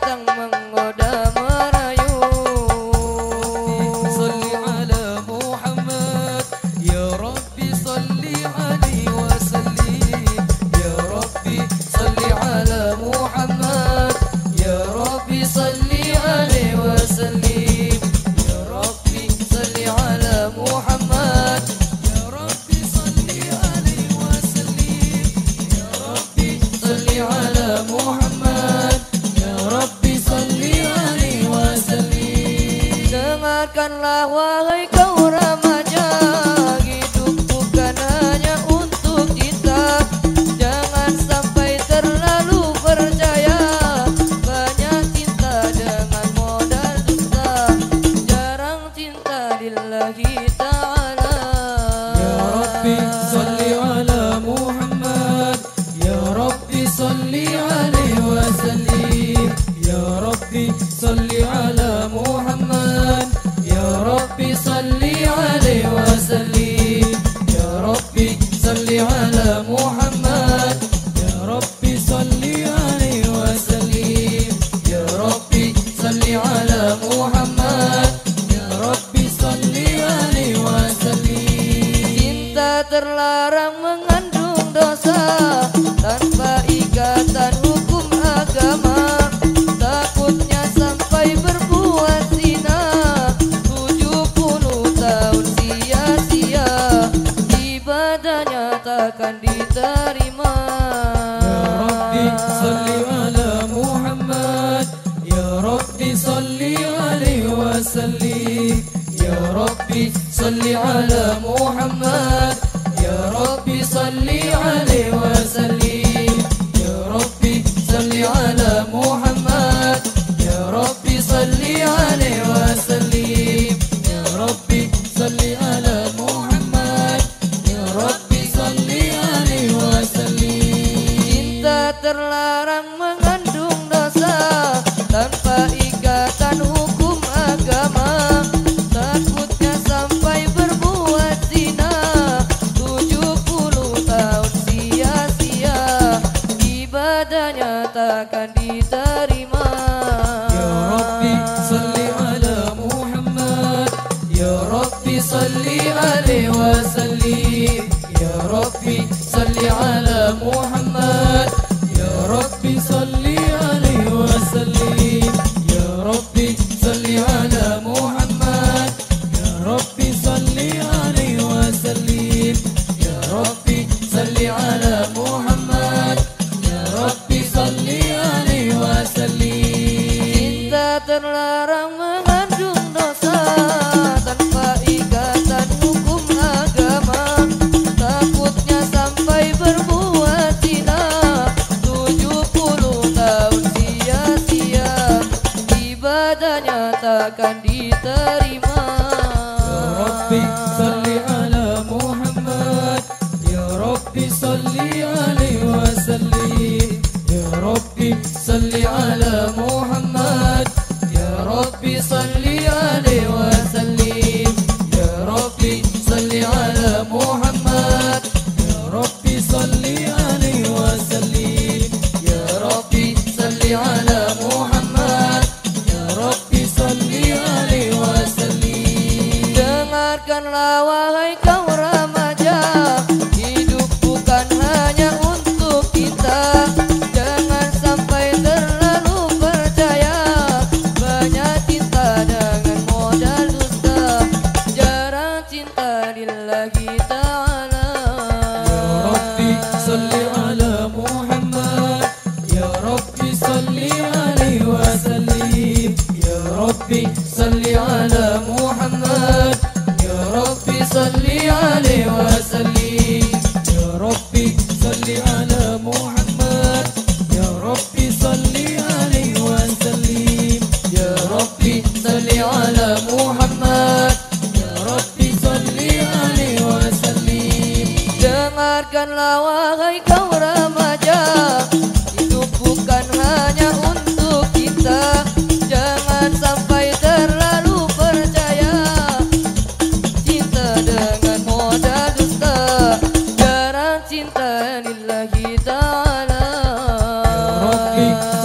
chẳng mừng ngồi đời terlarang mengandung dosa tanpa ikatan hukum agama. Takutnya sampai berbuat zina 70 tahun sia-sia ibadahnya takkan diterima. Ya Rabbi salli ala Muhammad. Ya Rabbi salli alaihi wasallim ya Rabbi salli ala Muhammad. يا محمد. يا ربي صل عليه وسلم. يا ربي صل على محمد. يا ربي صل عليه وسلم. Cinta terlarang يا ربي صلي عليه وسلم. يا ربي صلي على محمد. akan صلي عليه وسلم. يا ربي صلي على محمد. يا ربي صلي عليه وسلم. يا ربي صلي على محمد. يا ربي صلي عليه وسلم. Dengarkanlah wahai Yeah.